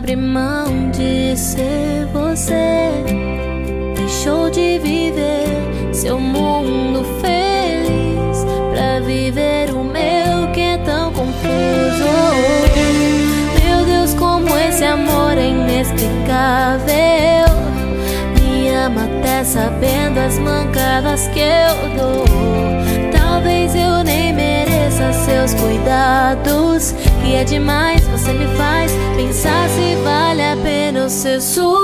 abre mão de ser você. Deixou de viver seu mundo feliz pra viver o meu que é tão confuso. Meu Deus, como esse amor é inexplicável. Me ama até sabendo as mancadas que eu dou. Talvez eu nem mereça seus cuidados. E é demais, você me faz pensar se vale a pena ser sua.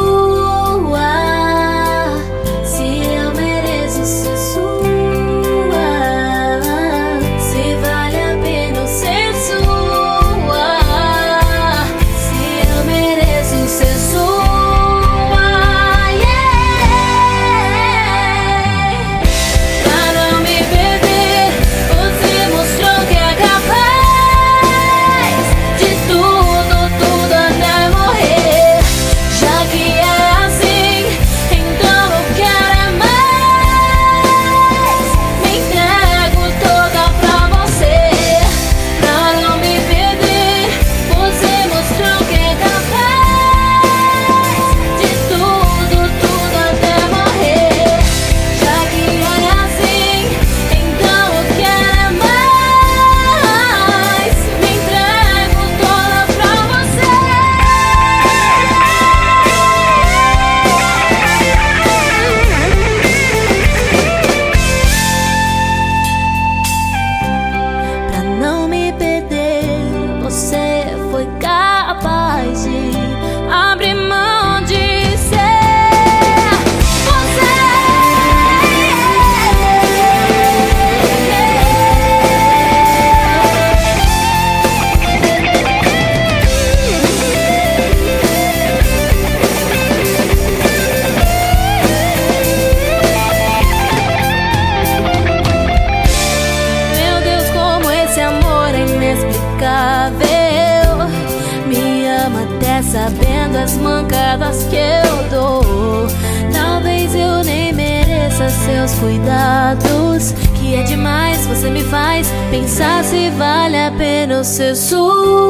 Me ama até sabendo as mancadas que eu dou. Talvez eu nem mereça seus cuidados. Que é demais, você me faz pensar se vale a pena eu ser sua.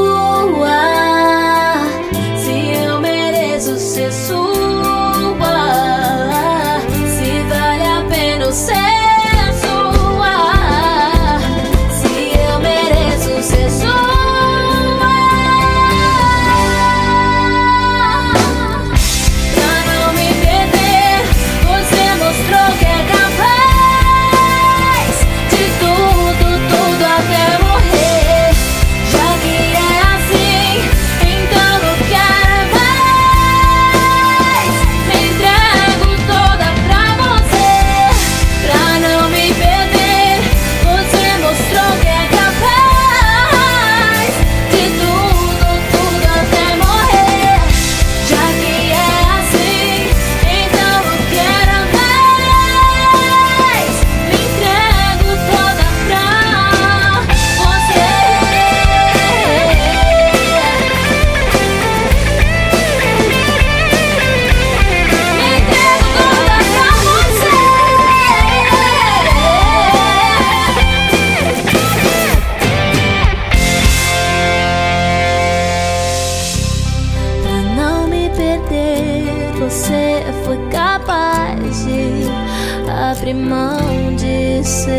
você abrir mão de ser.